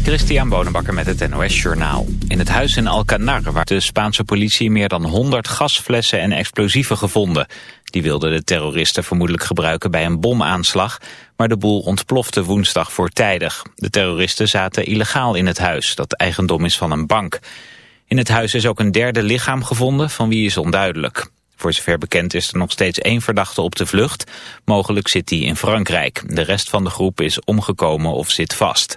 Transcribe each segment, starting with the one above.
Christian Bonenbakker met het NOS Journaal. In het huis in Alcanar waar de Spaanse politie meer dan 100 gasflessen en explosieven gevonden. Die wilden de terroristen vermoedelijk gebruiken bij een bomaanslag, maar de boel ontplofte woensdag voortijdig. De terroristen zaten illegaal in het huis, dat eigendom is van een bank. In het huis is ook een derde lichaam gevonden, van wie is onduidelijk. Voor zover bekend is er nog steeds één verdachte op de vlucht. Mogelijk zit hij in Frankrijk. De rest van de groep is omgekomen of zit vast.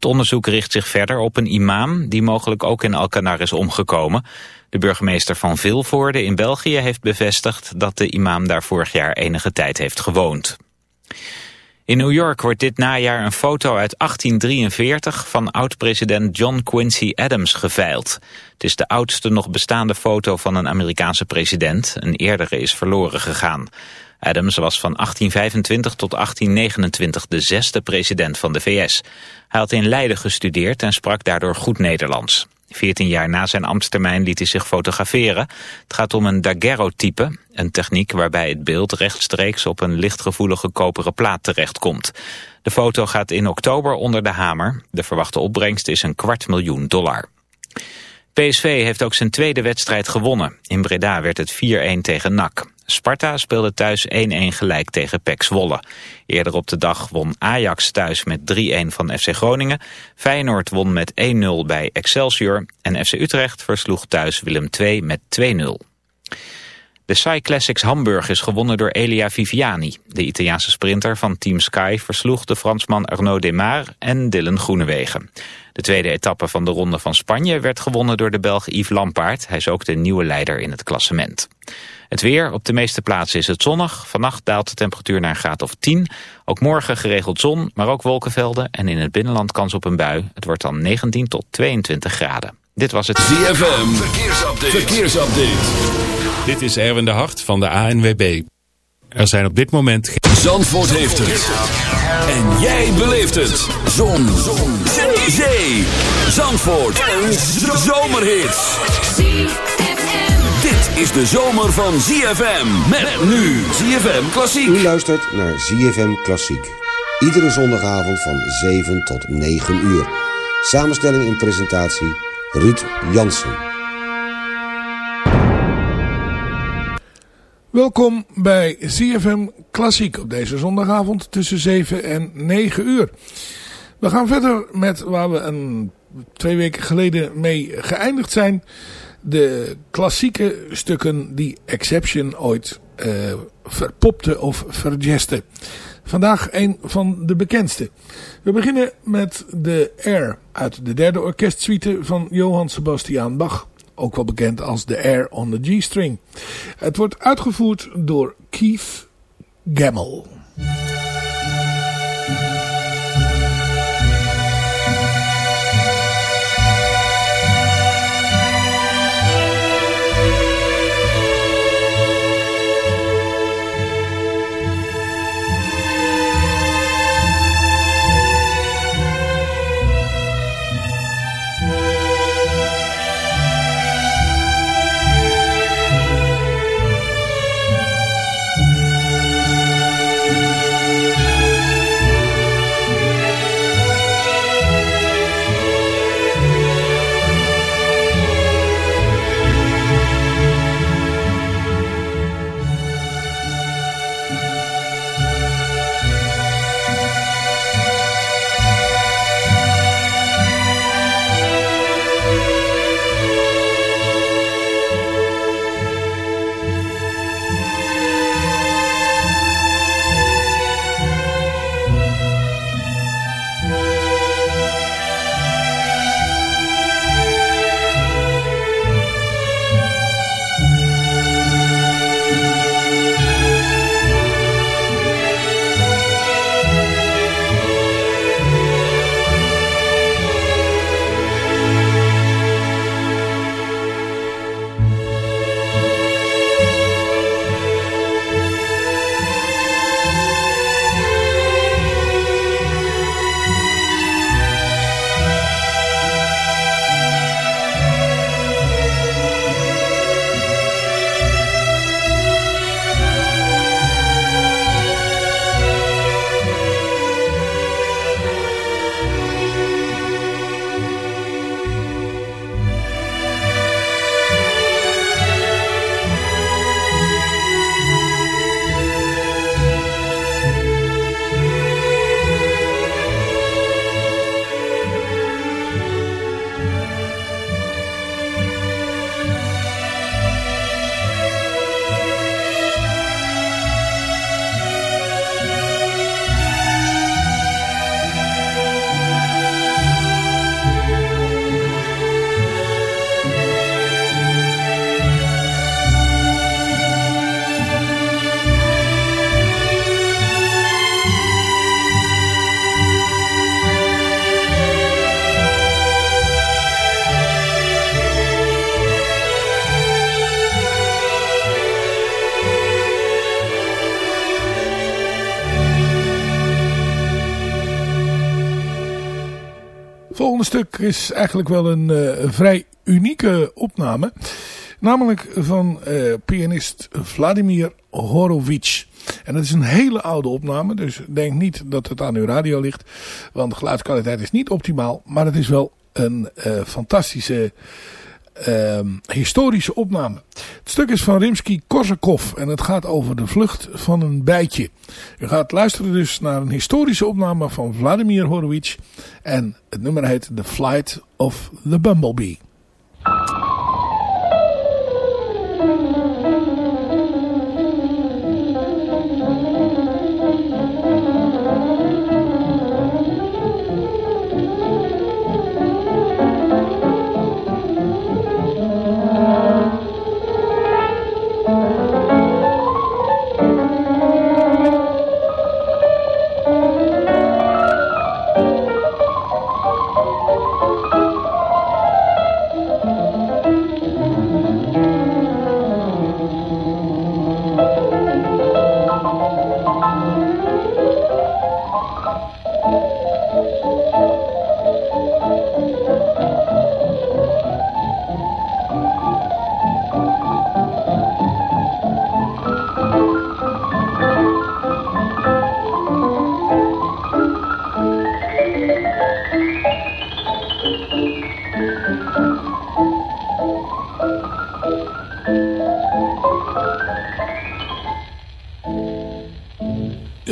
Het onderzoek richt zich verder op een imam die mogelijk ook in Alcanar is omgekomen. De burgemeester van Vilvoorde in België heeft bevestigd dat de imam daar vorig jaar enige tijd heeft gewoond. In New York wordt dit najaar een foto uit 1843 van oud-president John Quincy Adams geveild. Het is de oudste nog bestaande foto van een Amerikaanse president. Een eerdere is verloren gegaan. Adams was van 1825 tot 1829 de zesde president van de VS. Hij had in Leiden gestudeerd en sprak daardoor goed Nederlands. Veertien jaar na zijn ambtstermijn liet hij zich fotograferen. Het gaat om een daguerreotype, een techniek waarbij het beeld rechtstreeks op een lichtgevoelige koperen plaat terechtkomt. De foto gaat in oktober onder de hamer. De verwachte opbrengst is een kwart miljoen dollar. PSV heeft ook zijn tweede wedstrijd gewonnen. In Breda werd het 4-1 tegen NAC. Sparta speelde thuis 1-1 gelijk tegen PEC Zwolle. Eerder op de dag won Ajax thuis met 3-1 van FC Groningen. Feyenoord won met 1-0 bij Excelsior. En FC Utrecht versloeg thuis Willem II met 2-0. De Sky Classics Hamburg is gewonnen door Elia Viviani. De Italiaanse sprinter van Team Sky versloeg de Fransman Arnaud Demar en Dylan Groenewegen. De tweede etappe van de Ronde van Spanje werd gewonnen door de Belg Yves Lampaert. Hij is ook de nieuwe leider in het klassement. Het weer, op de meeste plaatsen is het zonnig. Vannacht daalt de temperatuur naar een graad of 10. Ook morgen geregeld zon, maar ook wolkenvelden. En in het binnenland kans op een bui. Het wordt dan 19 tot 22 graden. Dit was het ZFM. Verkeersupdate. Verkeersupdate. Dit is Erwin de Hart van de ANWB. Er zijn op dit moment geen... Zandvoort heeft het. En jij beleeft het. Zon. Zon. Zee. Zee. Zandvoort. Een zomerhit. Dit is de zomer van ZFM. Met nu ZFM Klassiek. U luistert naar ZFM Klassiek. Iedere zondagavond van 7 tot 9 uur. Samenstelling en presentatie Ruud Jansen. Welkom bij ZFM Klassiek op deze zondagavond tussen 7 en 9 uur. We gaan verder met waar we een, twee weken geleden mee geëindigd zijn. De klassieke stukken die Exception ooit uh, verpopte of vergeste. Vandaag een van de bekendste. We beginnen met de Air uit de derde orkestsuite van Johann Sebastian Bach. Ook wel bekend als de Air on the G-string. Het wordt uitgevoerd door Keith Gammel. Volgende stuk is eigenlijk wel een uh, vrij unieke opname. Namelijk van uh, pianist Vladimir Horowitz. En dat is een hele oude opname, dus denk niet dat het aan uw radio ligt. Want de geluidskwaliteit is niet optimaal, maar het is wel een uh, fantastische uh, historische opname. Het stuk is van Rimsky-Korsakov en het gaat over de vlucht van een bijtje. U gaat luisteren dus naar een historische opname van Vladimir Horowitz en het nummer heet The Flight of the Bumblebee.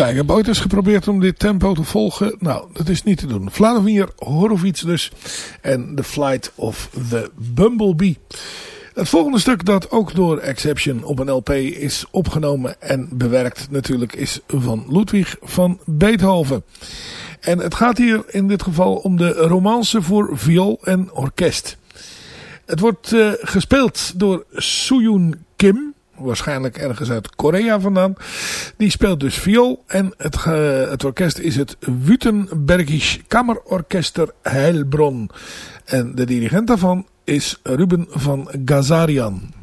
Ik heb ooit eens geprobeerd om dit tempo te volgen. Nou, dat is niet te doen. Vladimir Horowitz dus. En The Flight of the Bumblebee. Het volgende stuk dat ook door Exception op een LP is opgenomen en bewerkt natuurlijk is van Ludwig van Beethoven. En het gaat hier in dit geval om de romance voor viool en orkest. Het wordt uh, gespeeld door Sooyoon Kim waarschijnlijk ergens uit Korea vandaan. Die speelt dus viool en het, het orkest is het Württembergisch Kammerorkester Heilbronn. En de dirigent daarvan is Ruben van Gazarian.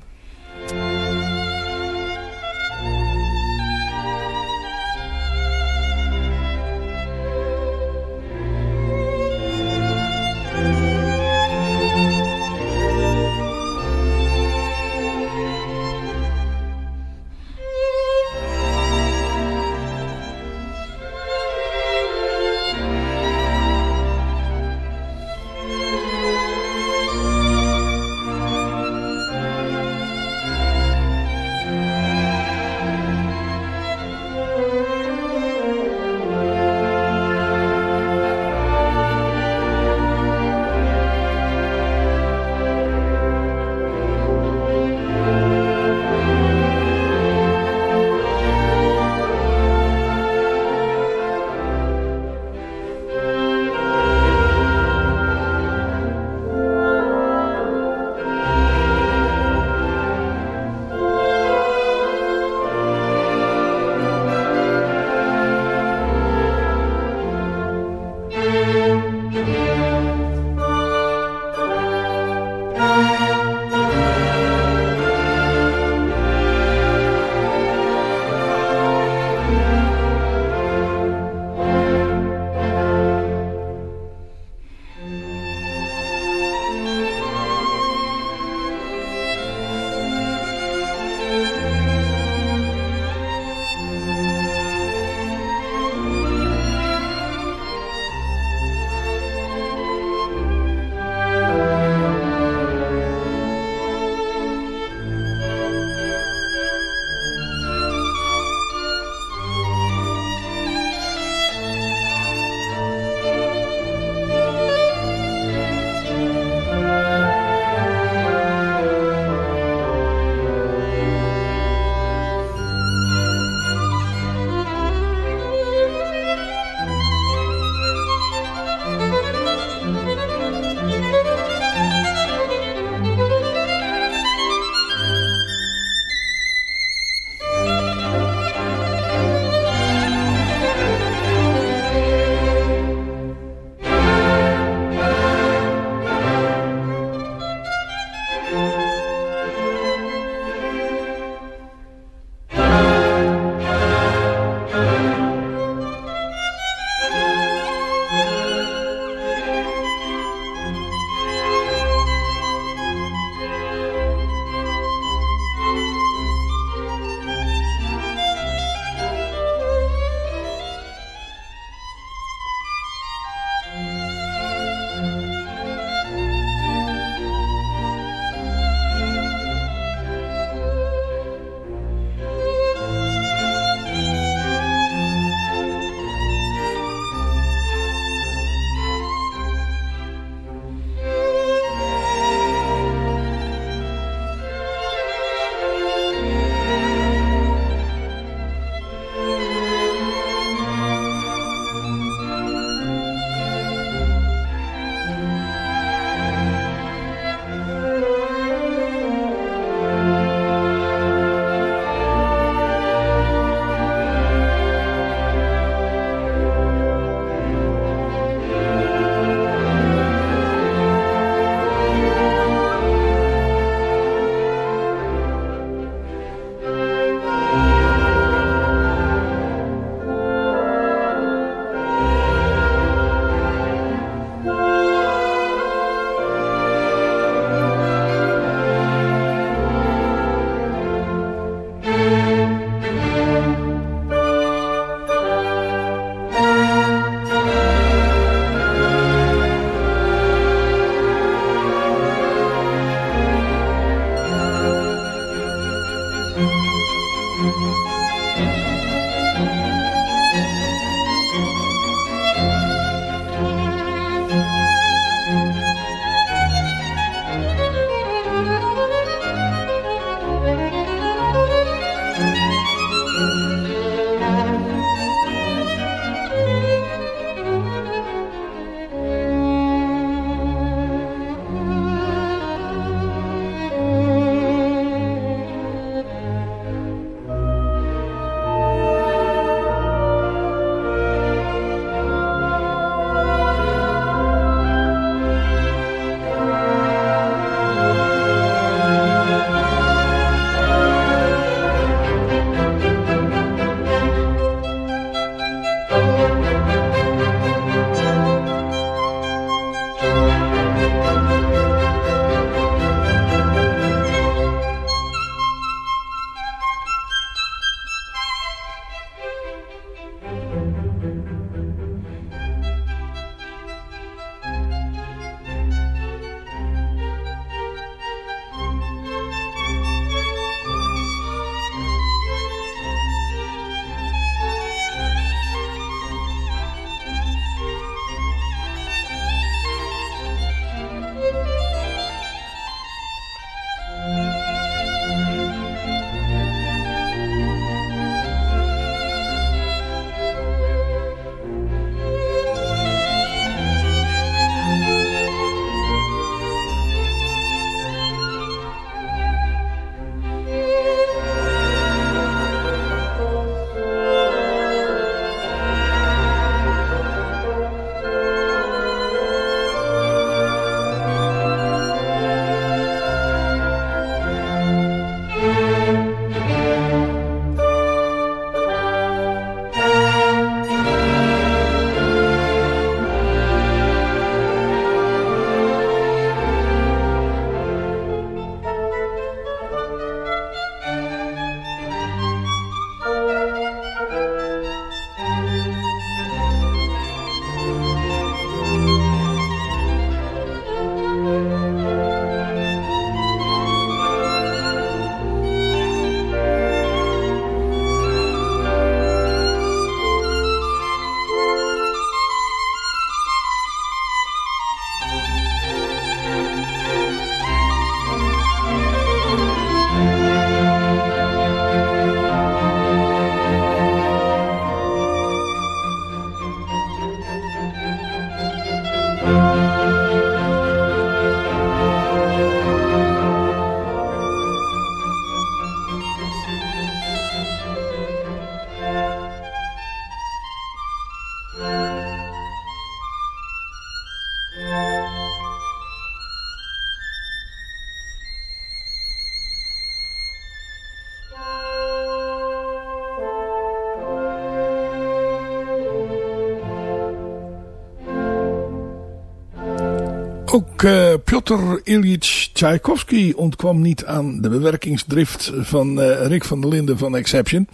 Ook uh, Piotr Ilyich Tchaikovsky ontkwam niet aan de bewerkingsdrift van uh, Rick van der Linden van Exception.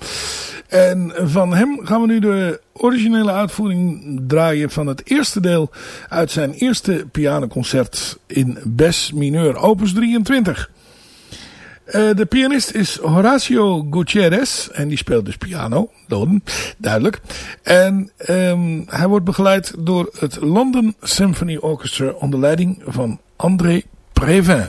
En van hem gaan we nu de originele uitvoering draaien van het eerste deel uit zijn eerste pianoconcert in Bes mineur, opus 23. Uh, de pianist is Horacio Gutierrez. En die speelt dus piano. Doden, duidelijk. En um, hij wordt begeleid door het London Symphony Orchestra onder leiding van André Previn.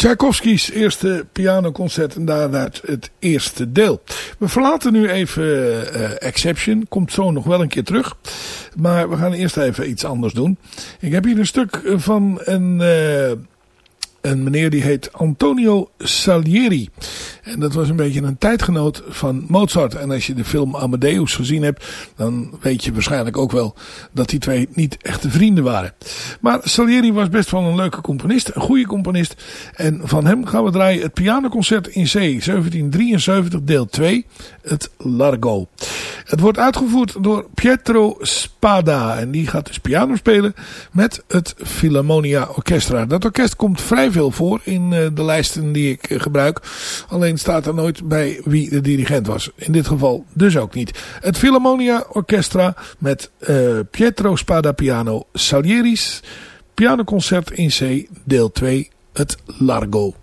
Tchaikovskis eerste pianoconcert en daaruit het eerste deel. We verlaten nu even uh, Exception, komt zo nog wel een keer terug. Maar we gaan eerst even iets anders doen. Ik heb hier een stuk van een... Uh, een meneer die heet Antonio Salieri. En dat was een beetje een tijdgenoot van Mozart. En als je de film Amadeus gezien hebt, dan weet je waarschijnlijk ook wel dat die twee niet echte vrienden waren. Maar Salieri was best wel een leuke componist, een goede componist. En van hem gaan we draaien het pianoconcert in C, 1773 deel 2, het Largo. Het wordt uitgevoerd door Pietro Spada. En die gaat dus piano spelen met het Philharmonia Orchestra. Dat orkest komt vrij veel voor in eh, de lijsten die ik eh, gebruik. Alleen staat er nooit bij wie de dirigent was. In dit geval dus ook niet. Het Philharmonia Orchestra met uh, Pietro Spada piano Salieri's pianoconcert in C deel 2 het Largo.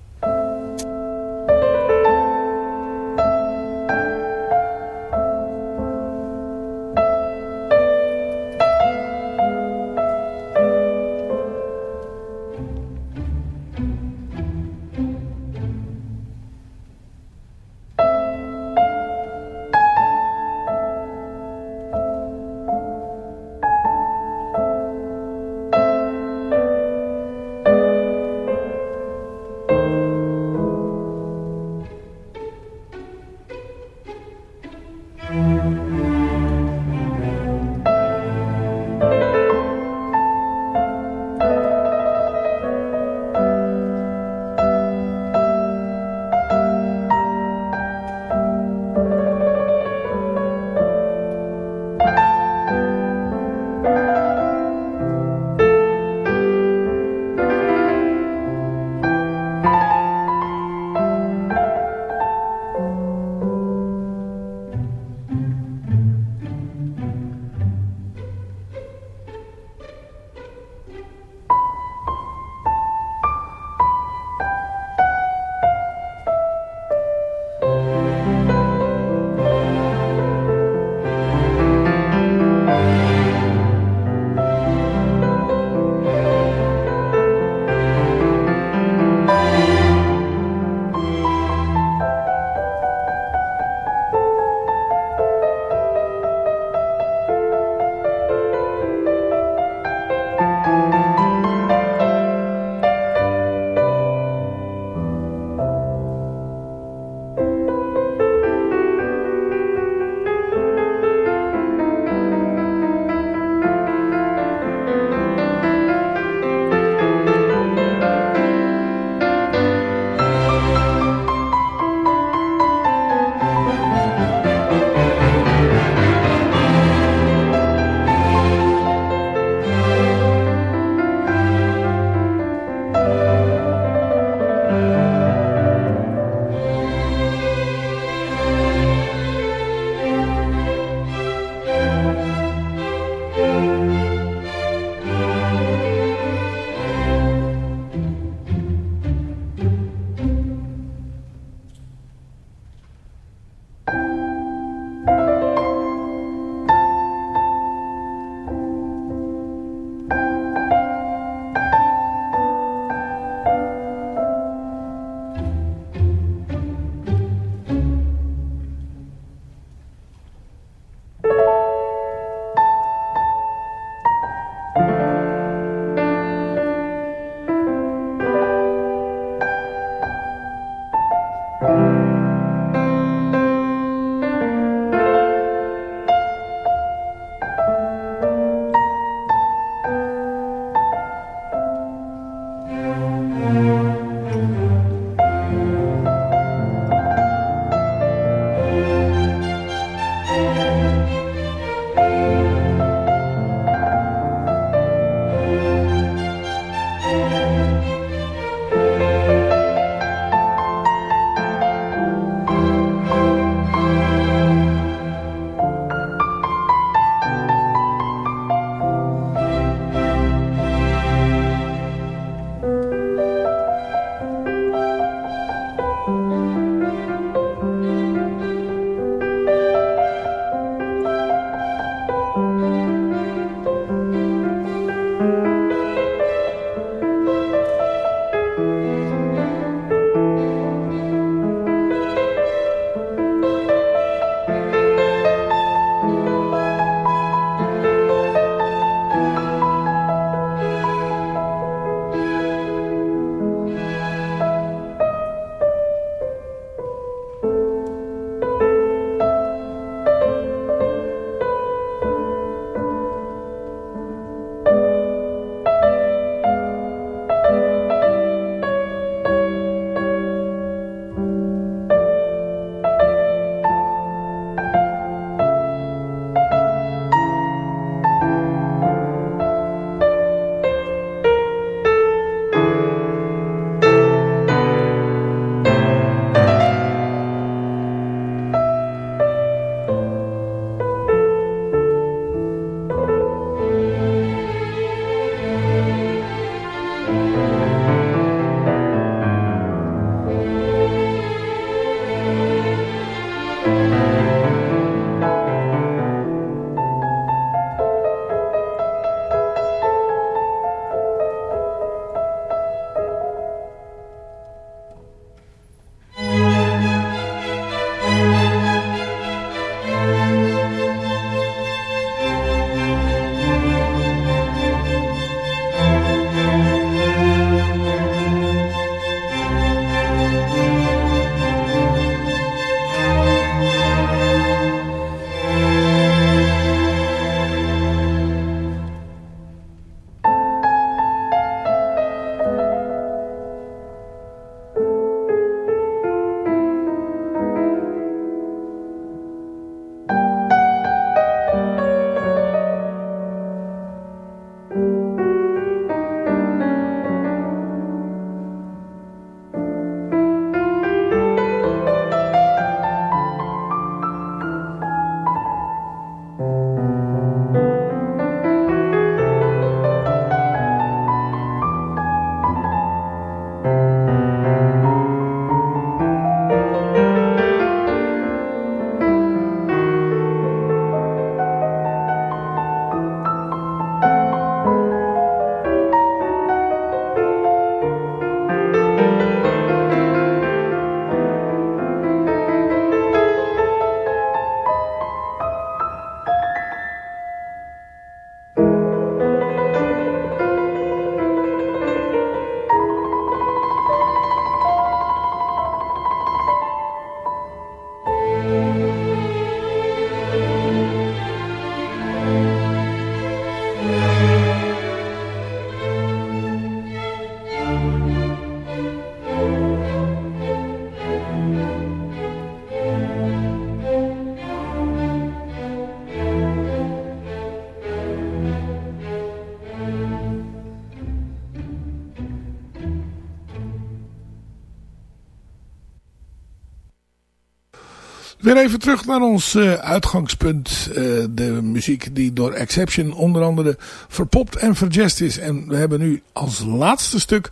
Weer even terug naar ons uh, uitgangspunt. Uh, de muziek die door Exception onder andere verpopt en verjest is. En we hebben nu als laatste stuk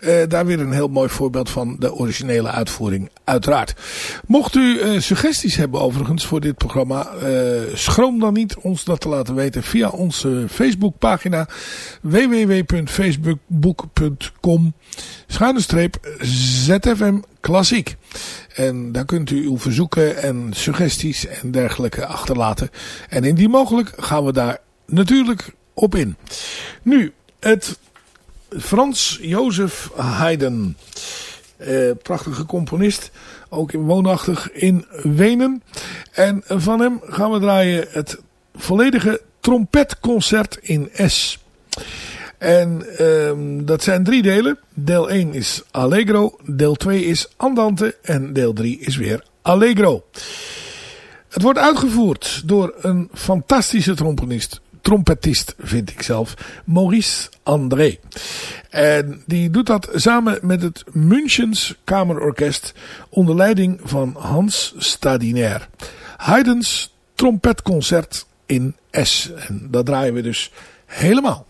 uh, daar weer een heel mooi voorbeeld van de originele uitvoering uiteraard. Mocht u suggesties hebben overigens voor dit programma. schroom dan niet ons dat te laten weten via onze Facebookpagina www.facebook.com schuine streep ZFM Klassiek. En daar kunt u uw verzoeken en suggesties en dergelijke achterlaten. En indien mogelijk gaan we daar natuurlijk op in. Nu, het Frans Jozef Haydn. Eh, prachtige componist. Ook woonachtig in Wenen. En van hem gaan we draaien het volledige trompetconcert in S. En um, dat zijn drie delen. Deel 1 is Allegro, deel 2 is Andante en deel 3 is weer Allegro. Het wordt uitgevoerd door een fantastische trompetist, trompetist vind ik zelf, Maurice André. En die doet dat samen met het Münchens Kamerorkest onder leiding van Hans Stadinair. Haydn's trompetconcert in S. En dat draaien we dus helemaal.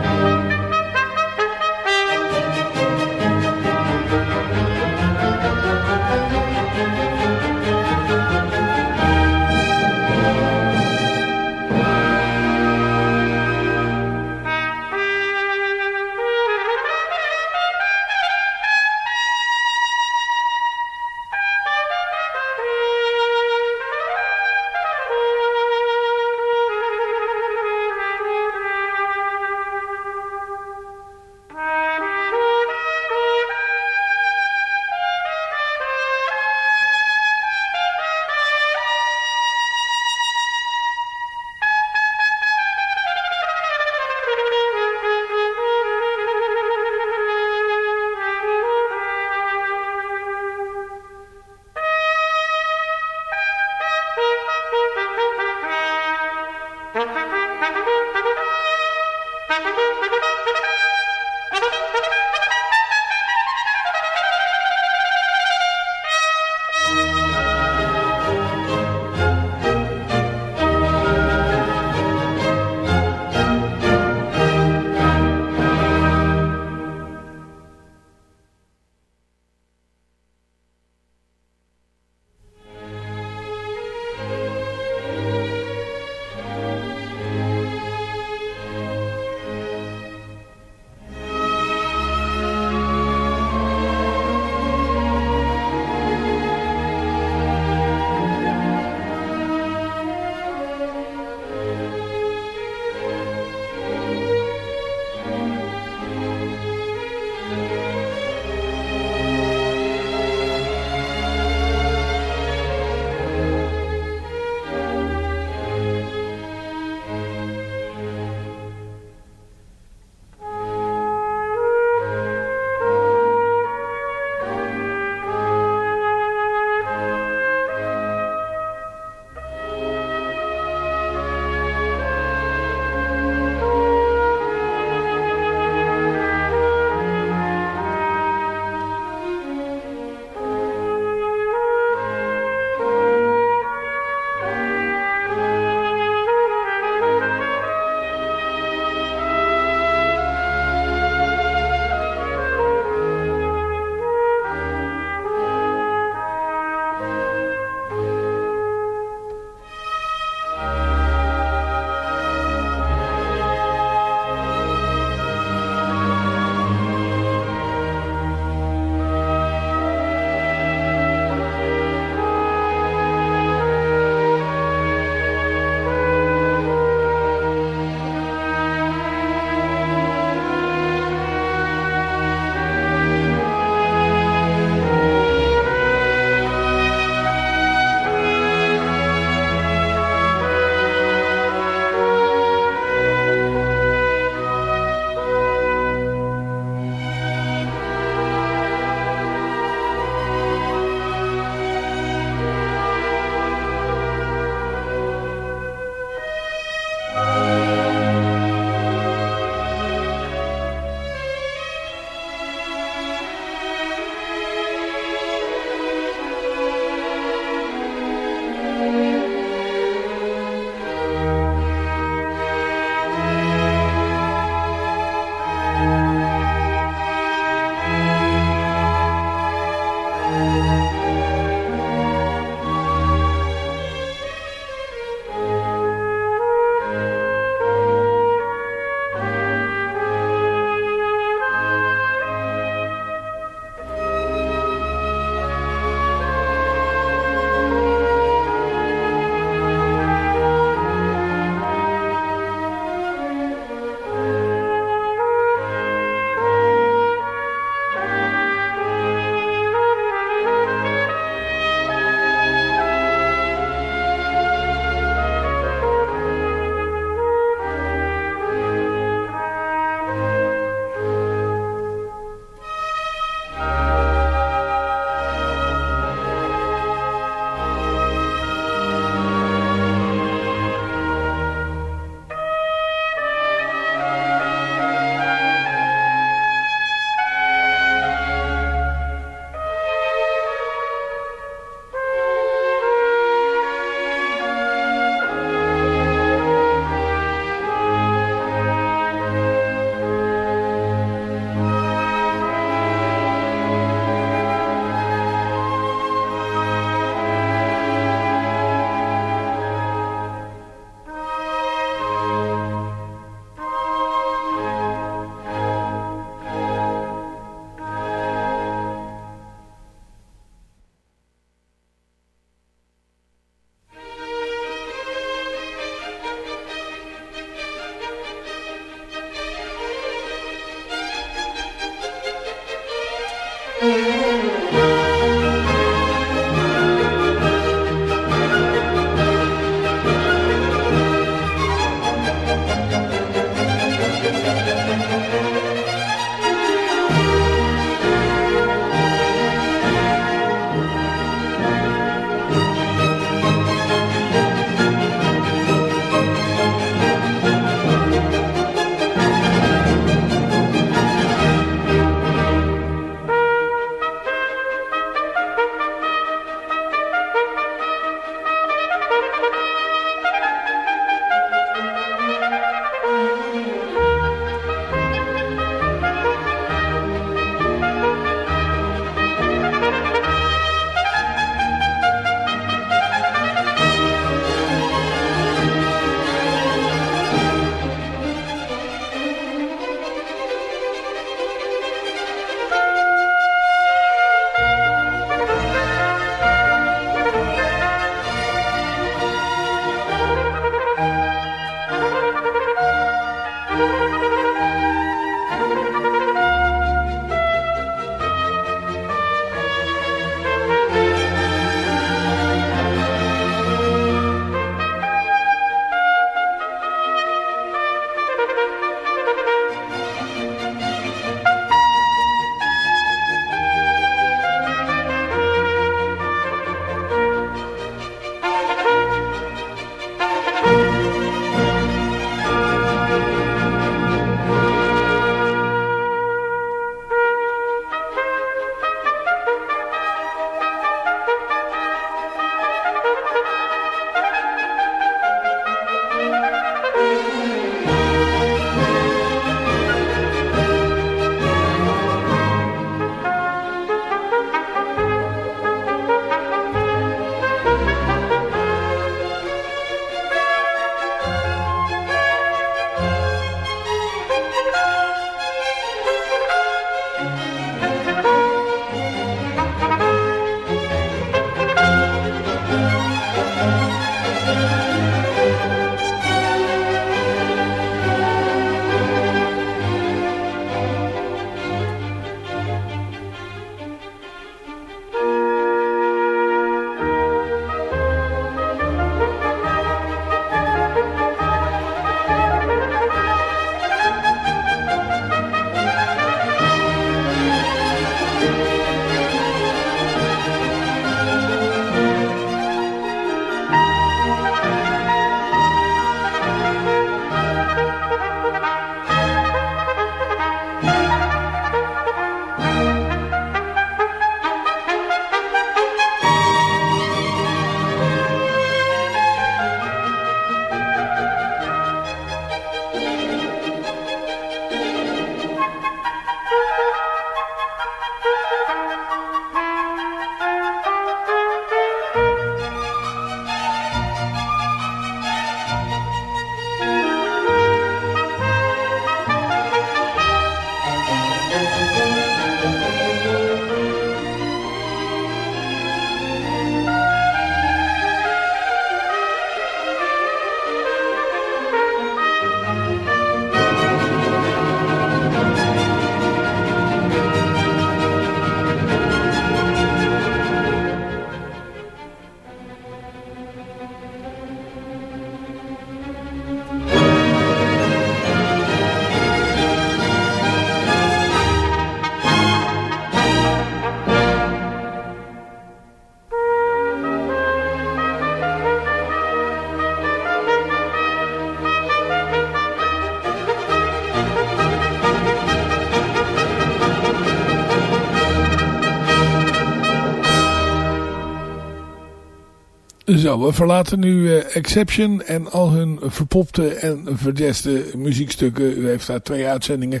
Zo, we verlaten nu uh, Exception en al hun verpopte en verjeste muziekstukken. U heeft daar twee uitzendingen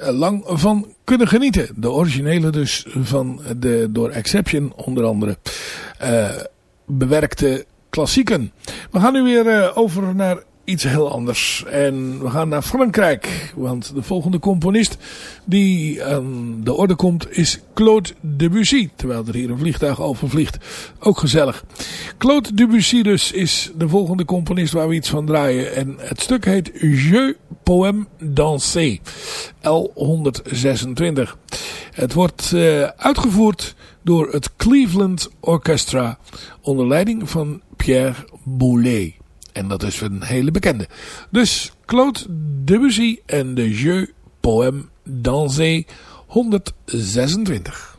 uh, lang van kunnen genieten. De originele dus van de door Exception onder andere uh, bewerkte klassieken. We gaan nu weer over naar iets heel anders. En we gaan naar Frankrijk. Want de volgende componist die aan de orde komt is Claude Debussy. Terwijl er hier een vliegtuig over vliegt. Ook gezellig. Claude Debussy dus is de volgende componist waar we iets van draaien. En het stuk heet Jeu Poème Dansé. L126. Het wordt uh, uitgevoerd door het Cleveland Orchestra onder leiding van Pierre Boulez. En dat is een hele bekende. Dus Claude Debussy en de Jeu Poème Dansé 126.